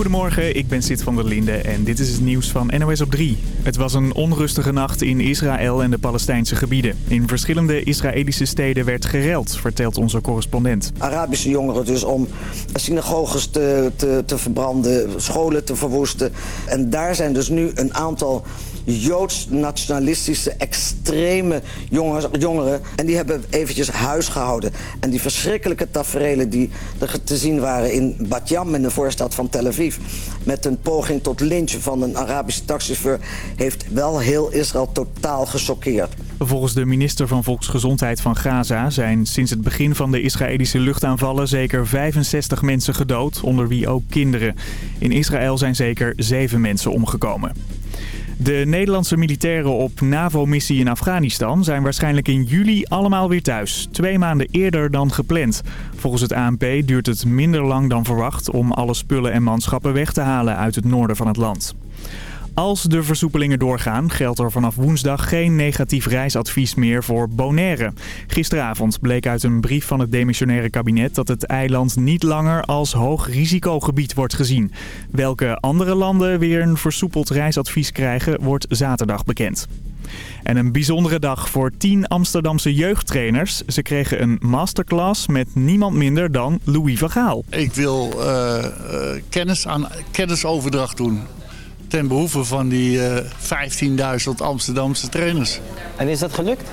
Goedemorgen, ik ben Sid van der Linde en dit is het nieuws van NOS op 3. Het was een onrustige nacht in Israël en de Palestijnse gebieden. In verschillende Israëlische steden werd gereld, vertelt onze correspondent. Arabische jongeren dus om synagoges te, te, te verbranden, scholen te verwoesten. En daar zijn dus nu een aantal joods-nationalistische, extreme jongeren. En die hebben eventjes huis gehouden. En die verschrikkelijke taferelen die er te zien waren in Bat Yam, in de voorstad van Tel Aviv... met een poging tot lynchen van een Arabische taxichauffeur... heeft wel heel Israël totaal gechoqueerd. Volgens de minister van Volksgezondheid van Gaza zijn sinds het begin van de Israëlische luchtaanvallen zeker 65 mensen gedood, onder wie ook kinderen. In Israël zijn zeker 7 mensen omgekomen. De Nederlandse militairen op NAVO-missie in Afghanistan zijn waarschijnlijk in juli allemaal weer thuis. Twee maanden eerder dan gepland. Volgens het ANP duurt het minder lang dan verwacht om alle spullen en manschappen weg te halen uit het noorden van het land. Als de versoepelingen doorgaan, geldt er vanaf woensdag geen negatief reisadvies meer voor Bonaire. Gisteravond bleek uit een brief van het demissionaire kabinet dat het eiland niet langer als hoog risicogebied wordt gezien. Welke andere landen weer een versoepeld reisadvies krijgen, wordt zaterdag bekend. En een bijzondere dag voor 10 Amsterdamse jeugdtrainers. Ze kregen een masterclass met niemand minder dan Louis van Gaal. Ik wil uh, uh, kennis aan, kennisoverdracht doen ten behoeve van die uh, 15.000 Amsterdamse trainers. En is dat gelukt?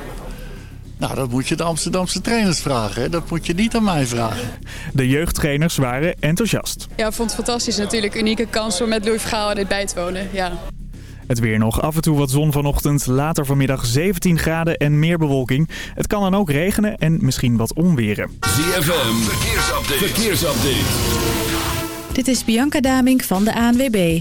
Nou, dat moet je de Amsterdamse trainers vragen. Hè? Dat moet je niet aan mij vragen. De jeugdtrainers waren enthousiast. Ja, ik vond het fantastisch. Natuurlijk een unieke kans om met Louis Vergaal dit bij te wonen. Ja. Het weer nog. Af en toe wat zon vanochtend. Later vanmiddag 17 graden en meer bewolking. Het kan dan ook regenen en misschien wat onweren. ZFM, verkeersupdate. verkeersupdate. Dit is Bianca Damink van de ANWB.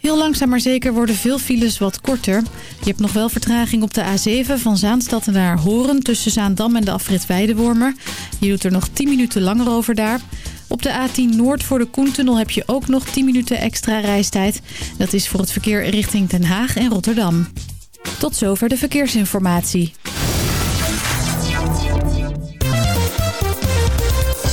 Heel langzaam maar zeker worden veel files wat korter. Je hebt nog wel vertraging op de A7 van Zaanstad naar Horen... tussen Zaandam en de afrit Weidewormer. Je doet er nog 10 minuten langer over daar. Op de A10 Noord voor de Koentunnel heb je ook nog 10 minuten extra reistijd. Dat is voor het verkeer richting Den Haag en Rotterdam. Tot zover de verkeersinformatie.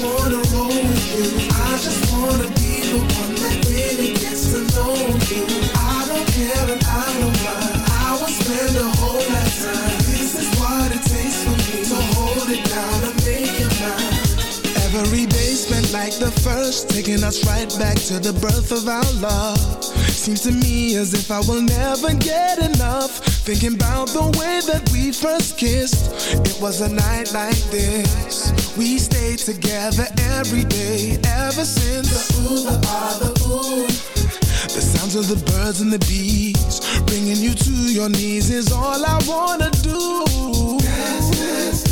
wanna roll with you. I just wanna be the one that really gets to know you. I don't care and I don't mind. I will spend a whole lifetime. This is what it takes for me to hold it down and make it mine. Every day spent like the first, taking us right back to the birth of our love. Seems to me as if I will never get enough. Thinking about the way that we first kissed. It was a night like this. We stayed together every day ever since. The ooh, the ah, the ooh. The sounds of the birds and the bees, bringing you to your knees is all I wanna do. Dance, dance,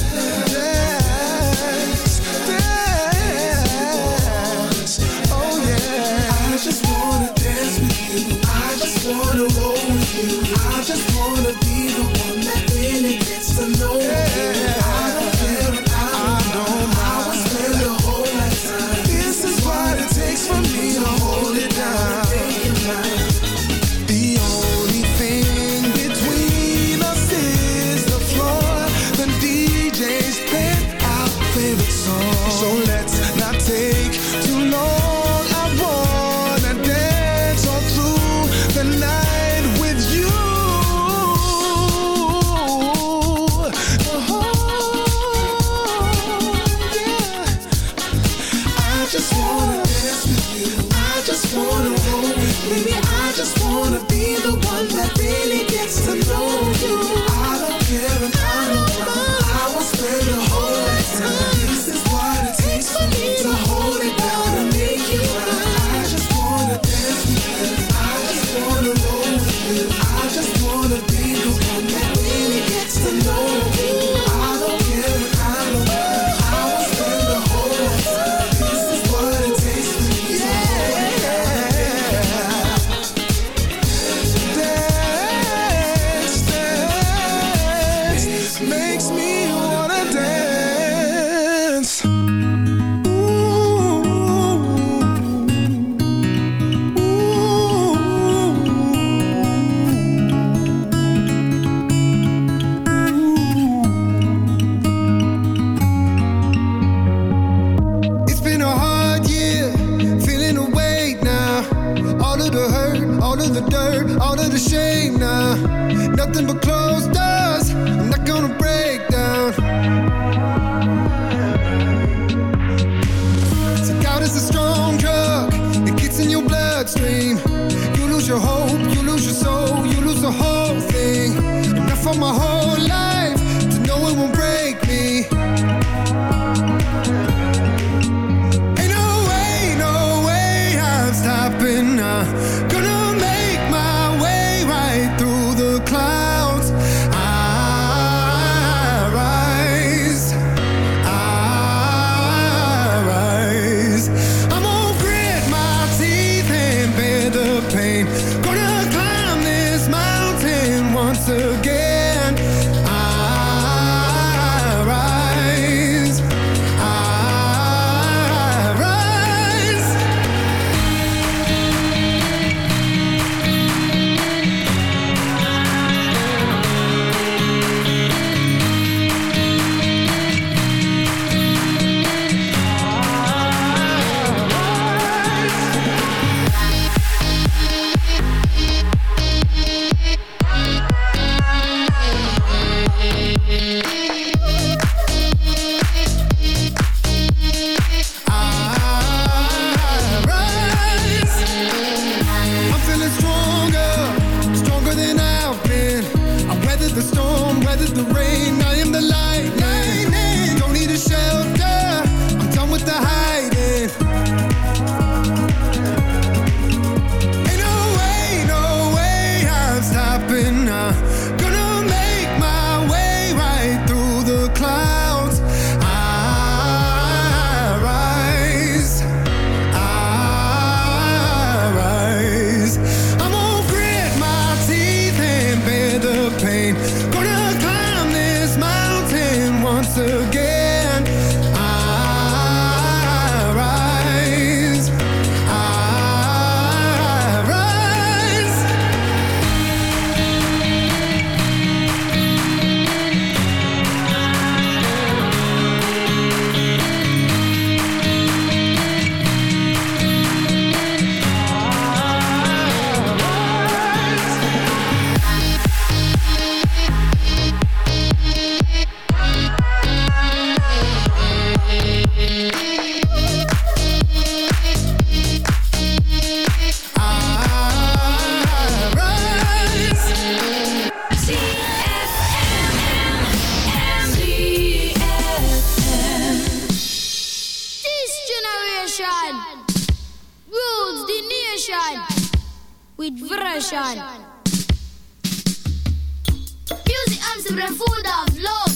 dance. dance, dance. Oh yeah. I just wanna dance with you. I just wanna roll with you. I just wanna be the one that really gets to know you. with version. Music arms the full of love.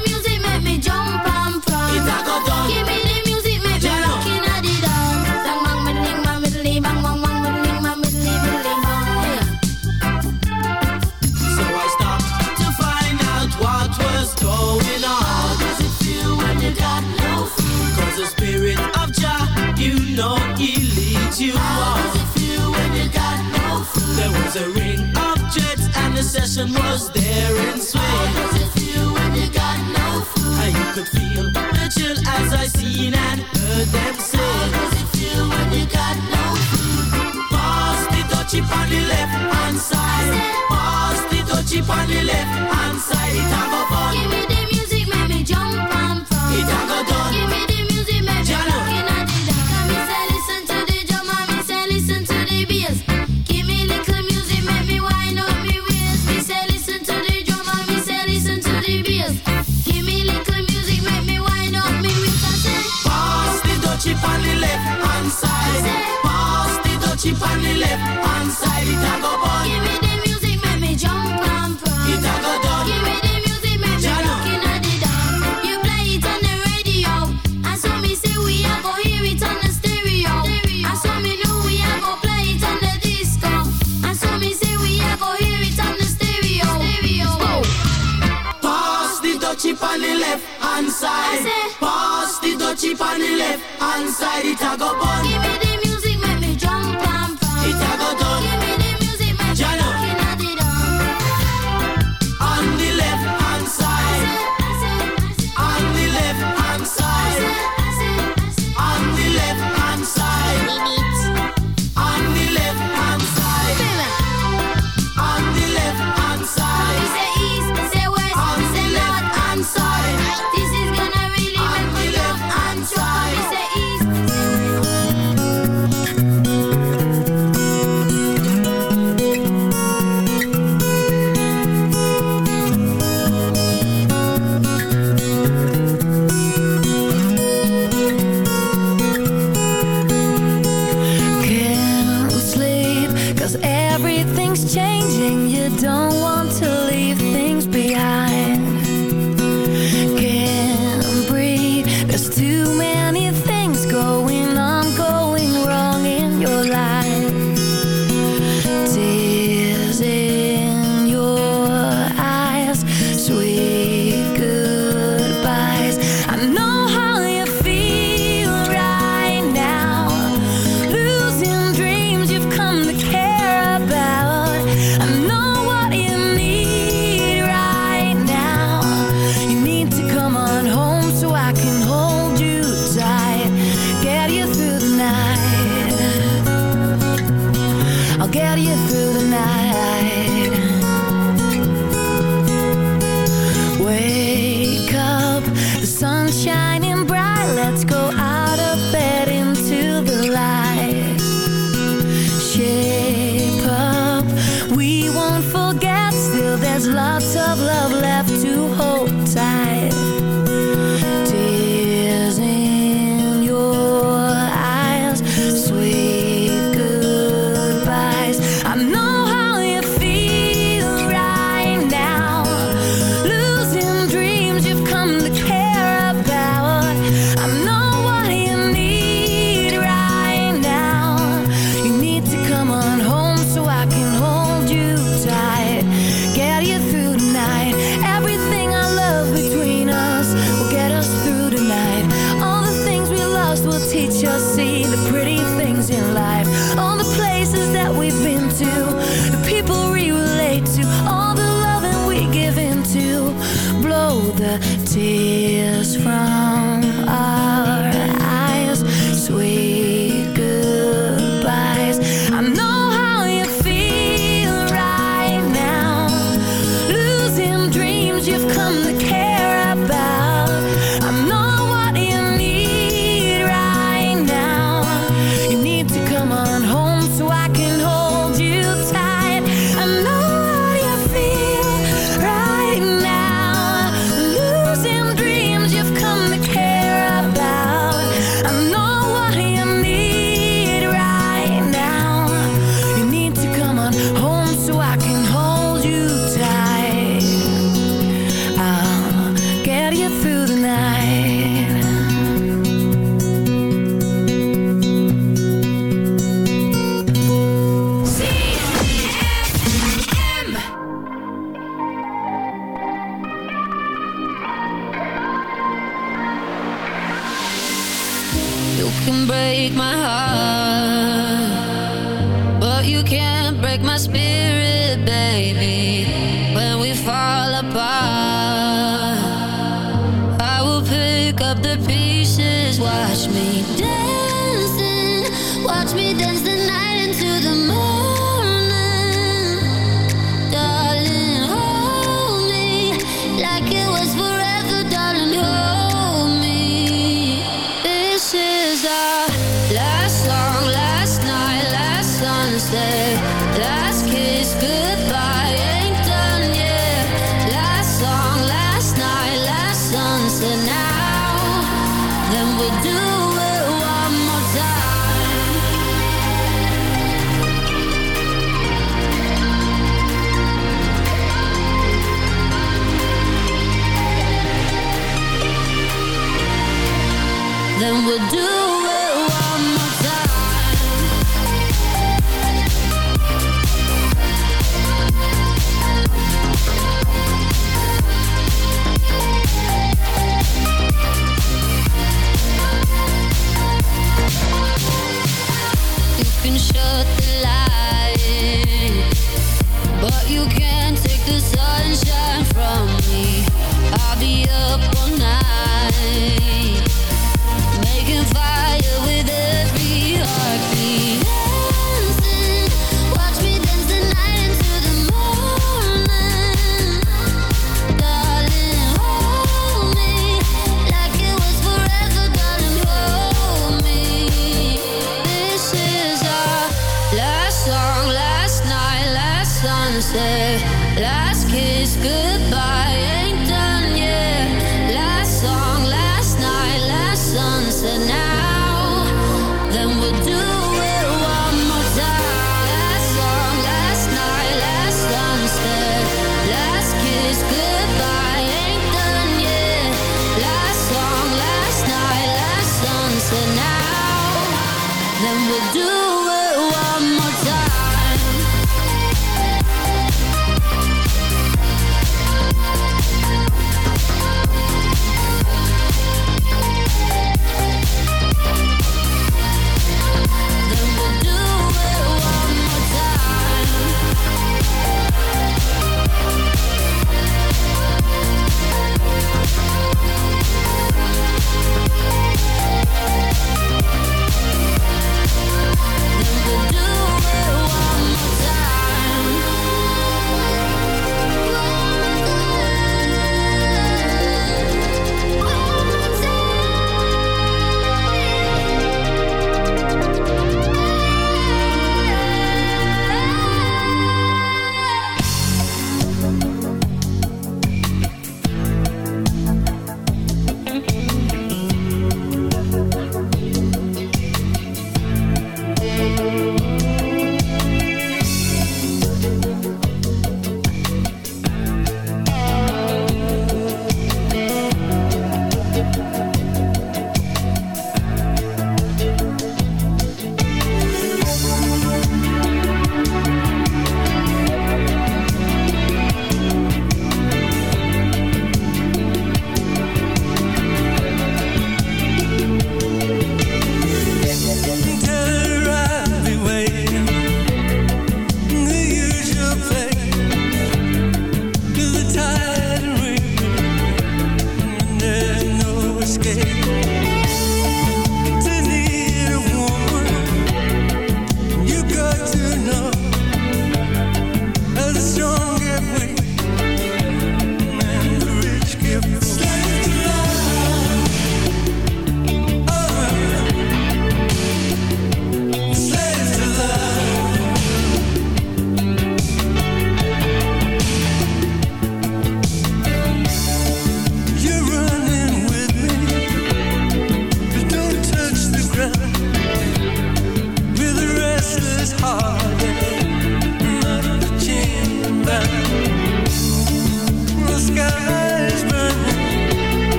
you How are. Does it feel when you got no food? There was a ring of jets and the session was there in swing. How does it feel when you got no food? How you could feel the chill as I seen and heard them say. How does it feel when you got no food? Pass the touchy on the left hand side. Hand side. It a go bun. Give me the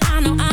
I know I'm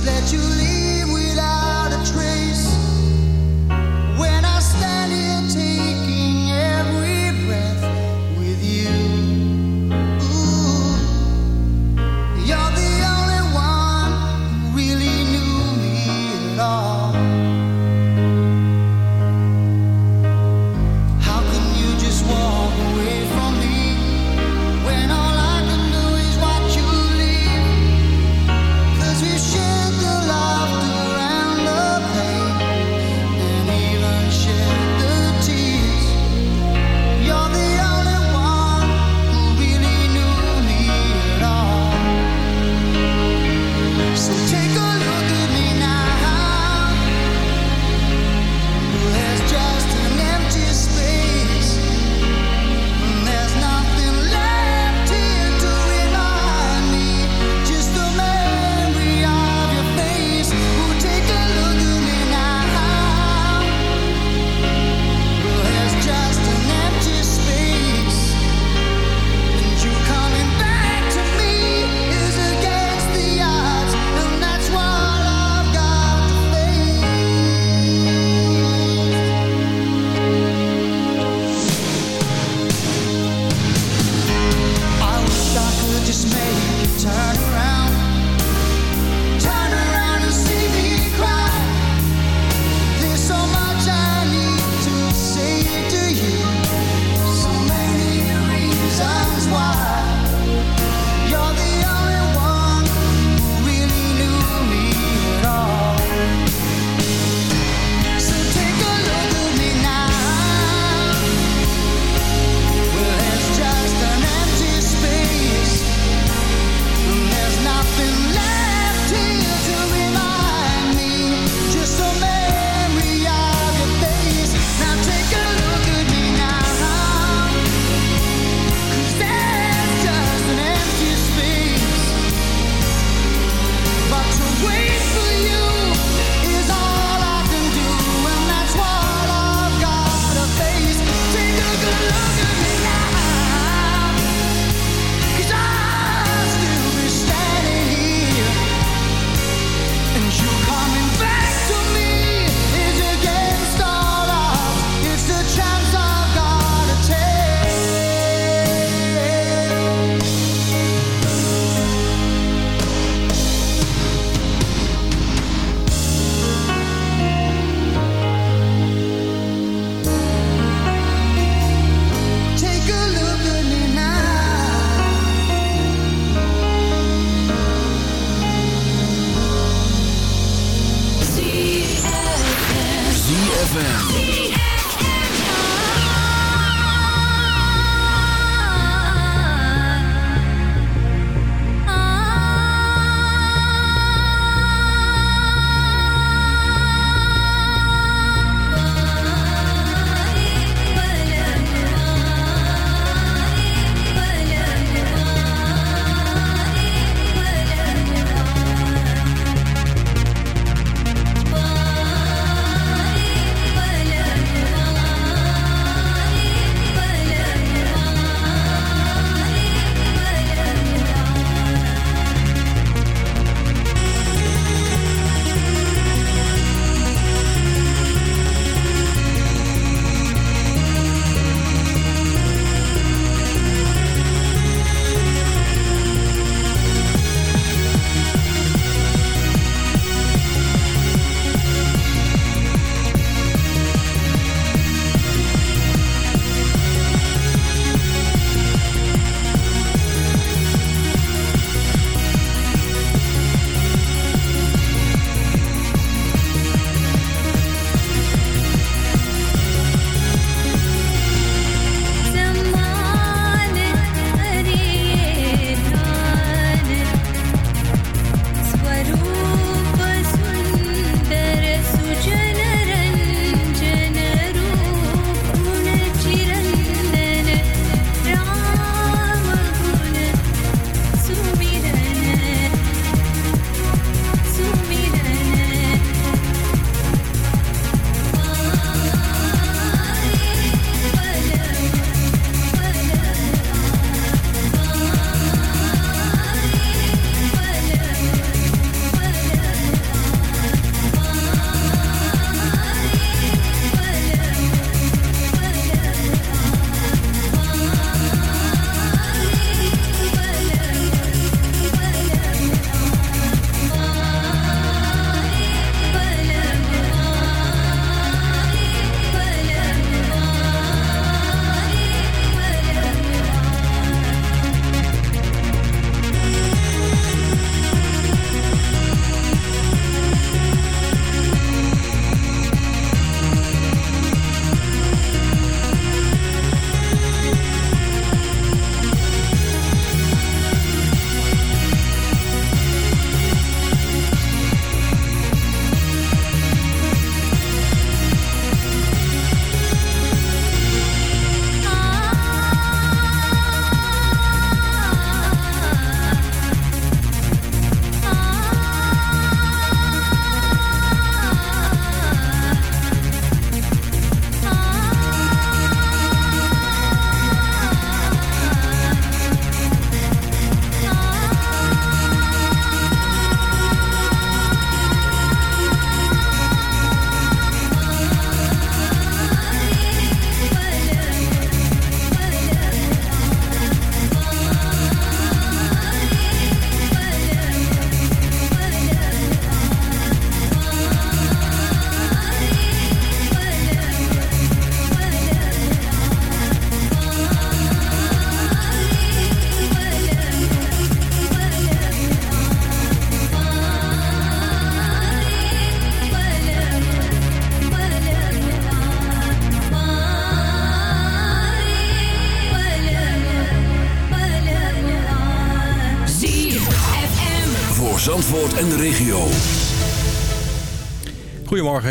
Just let you leave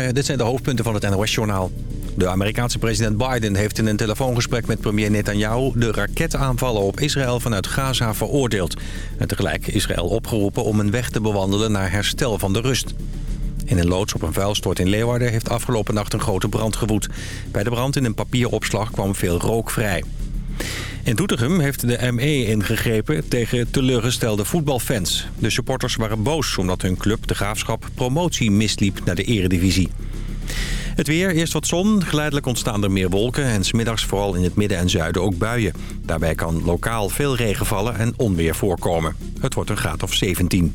Goedemorgen, dit zijn de hoofdpunten van het NOS-journaal. De Amerikaanse president Biden heeft in een telefoongesprek met premier Netanyahu... de raketaanvallen op Israël vanuit Gaza veroordeeld. En tegelijk Israël opgeroepen om een weg te bewandelen naar herstel van de rust. In een loods op een vuilstort in Leeuwarden heeft afgelopen nacht een grote brand gewoed. Bij de brand in een papieropslag kwam veel rook vrij. In Doetinchem heeft de ME ingegrepen tegen teleurgestelde voetbalfans. De supporters waren boos omdat hun club, de Graafschap, promotie misliep naar de eredivisie. Het weer, eerst wat zon, geleidelijk ontstaan er meer wolken... en smiddags vooral in het midden en zuiden ook buien. Daarbij kan lokaal veel regen vallen en onweer voorkomen. Het wordt een graad of 17.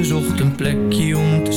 zocht een plekje om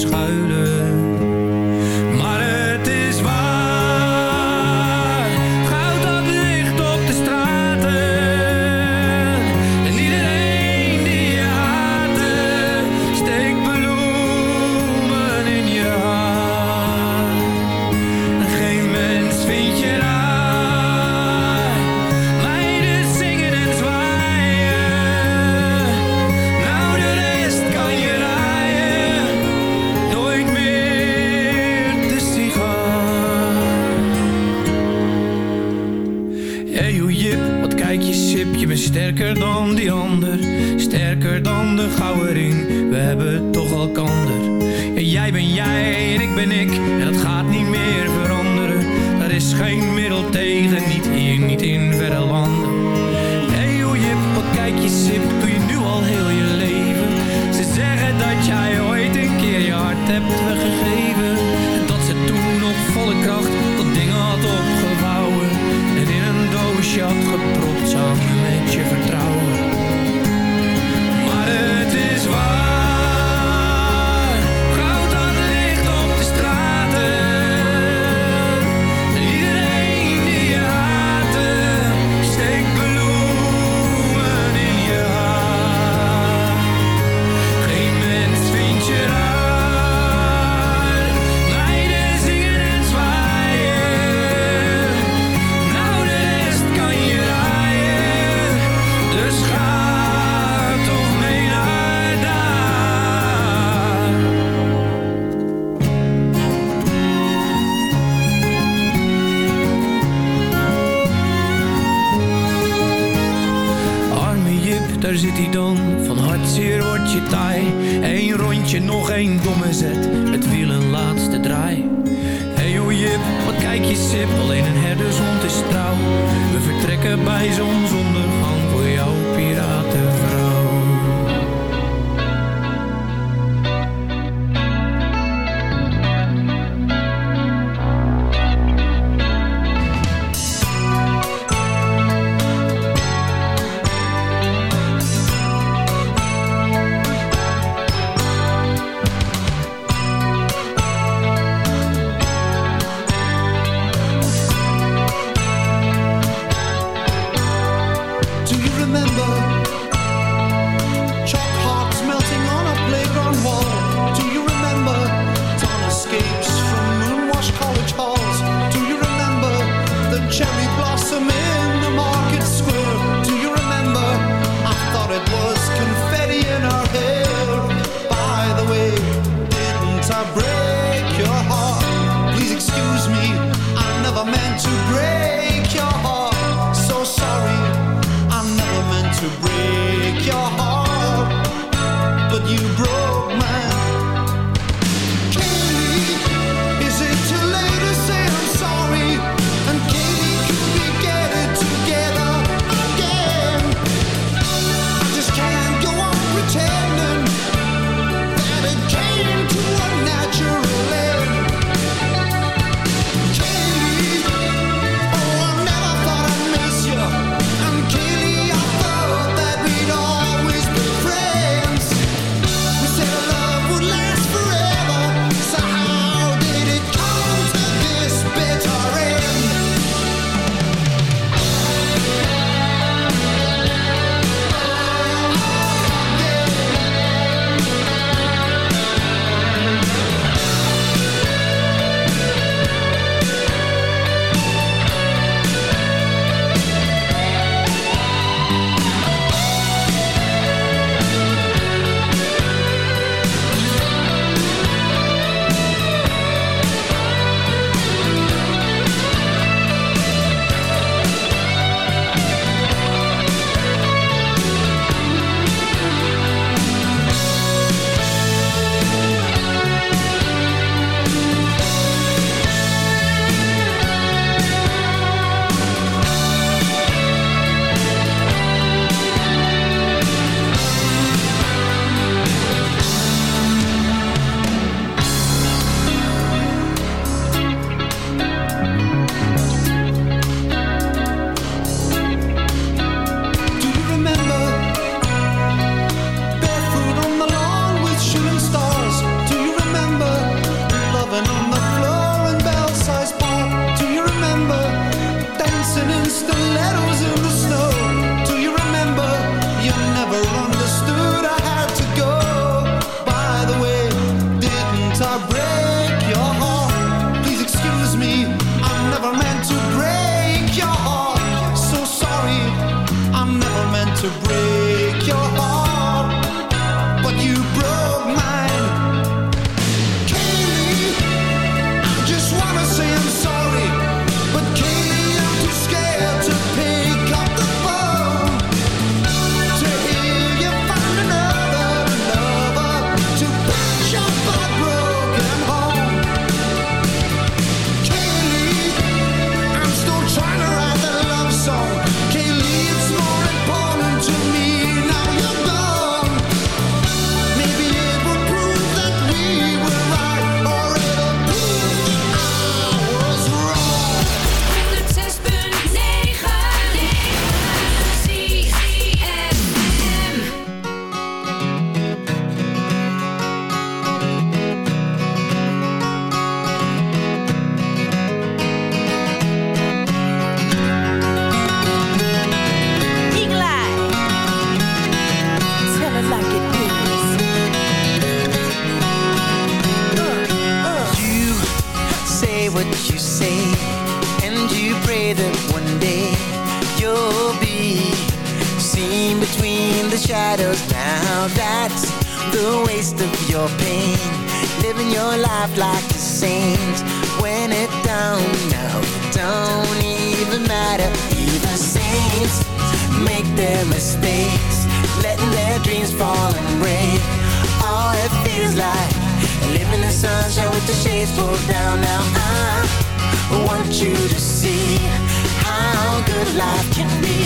the waste of your pain, living your life like a saint. When it don't, no, it don't even matter. Even saints make their mistakes, letting their dreams fall and break. All it feels like living in sunshine with the shades pulled down. Now I want you to see how good life can be.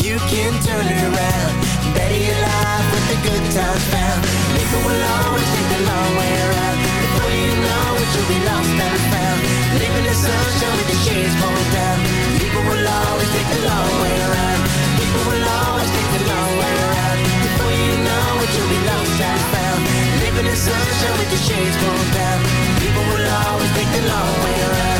You can turn it around, better your life with the good times found. People will always take the long way around. Before you know it, you'll be lost and found. Living in sunshine with the shades pulled down. People will always take the long way around. People will always take the long way around. Before you know it, you'll be lost and found. Living in sunshine with the shades pulled down. People will always take the long way around.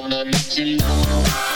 wanna let you know.